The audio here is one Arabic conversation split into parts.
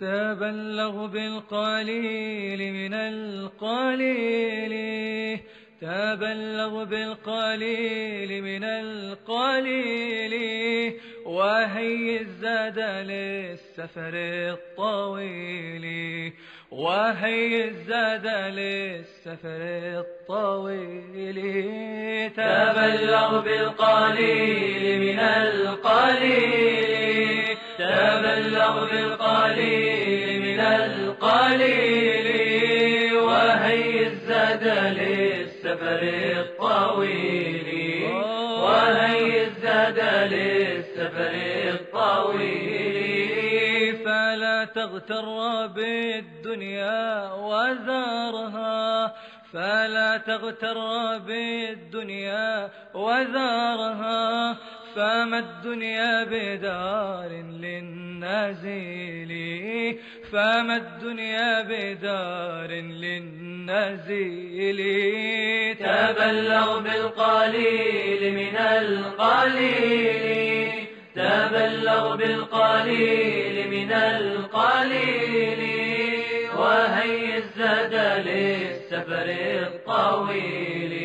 تبلغ بالقليل من القليل. تبلغ بالقليل من القليل. وهي الزاد للسفر الطويل. وهي الزاد للسفر الطويل. تبلغ بالقليل من القليل. تبلغ بالقليل للسفر الطويل وهي الزاد للسفر الطويل. فلا تغتر بالدنيا وزارها فلا تغتر بالدنيا وزارها. فما الدنيا بدار للنازل فما الدنيا بدار للنازل. تبلغ بالقليل من القليل تبلغ بالقليل من القليل. وهي الزاد للسفر الطويل.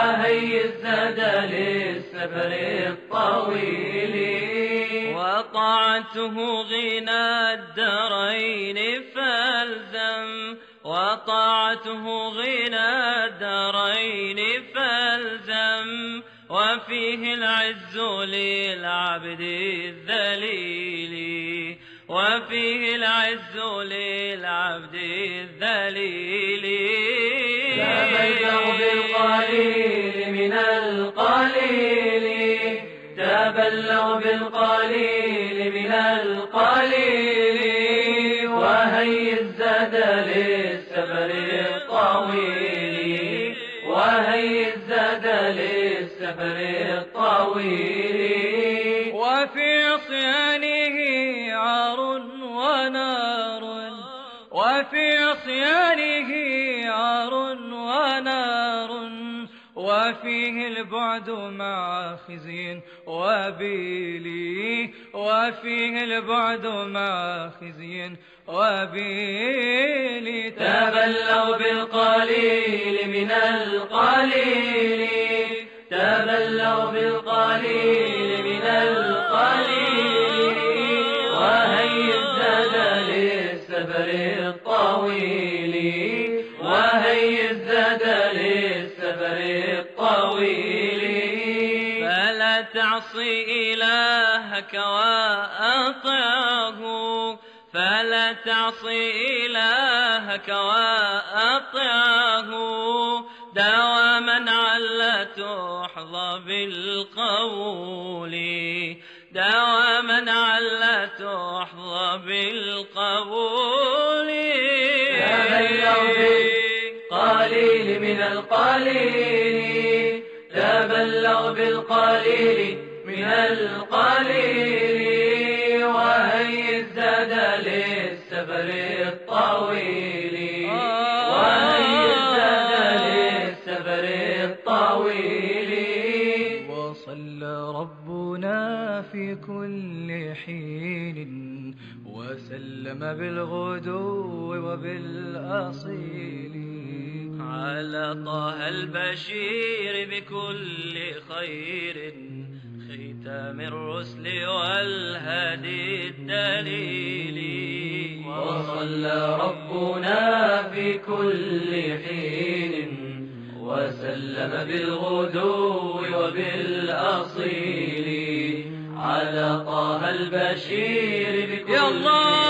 وهي الزاد للسفر الطويل. وطاعته غنى الدارين فالزم وطاعته غنى الدارين فالزم وفيه العز للعبد الذليل. وفيه العز للعبد الذليل. تبلغ بالقليل من القليل. تبلغ بالقليل من القليل. وهي الزاد للسفر الطويل. وهي الزاد للسفر الطويل. وفي عصيانه عار ونار. وفي عصيانه وفيه البعد مع خزي وبيلي وفيه البعد مع خزي وبيلي تبلغ بالقليل من القليل تبلغ بالقليل من القليل. وهي الزاد للسفر إلهك وأطعه فلا تعصي إلهك وأطعه. دواما على تحظى بالقول دواما على تحظى بالقبول تبلغ بالقليل من القليل تبلغ بالقليل من القليل وهي الزاد للسفر الطويل وهي الزاد للسفر الطويل. وصلى ربنا في كل حين وسلم بالغدو وبالأصيل. على طه البشير بكل خير. ختام الرسل والهدي الدليل. وصلى ربنا في كل حين. وسلم بالغدو وبالأصيل. على طه البشير بكل يا الله!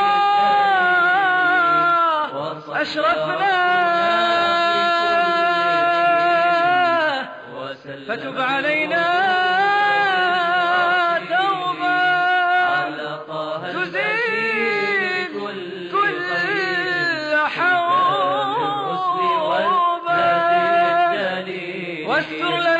أشرفنا. فتب علينا توبة تزيل كل حوبة واستر لنا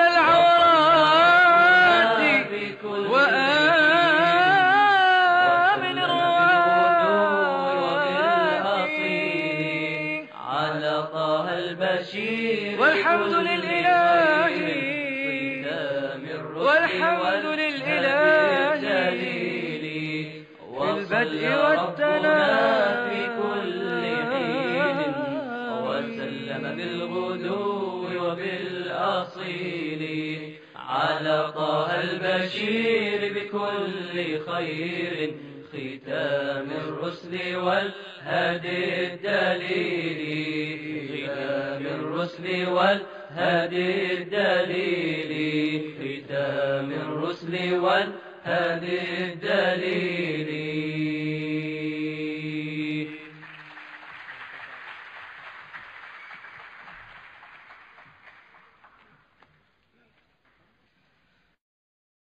طه البشير والحمد للإله. والحمد للإله. والجليل في البدء وصلى والتنام. في كل حين وسلم بالغدو وبالأصيل على طه البشير بكل خير ختام الرسل والهدي الدليل ختام الرسل والهدي الدليل ختام الرسل والهدي الدليل.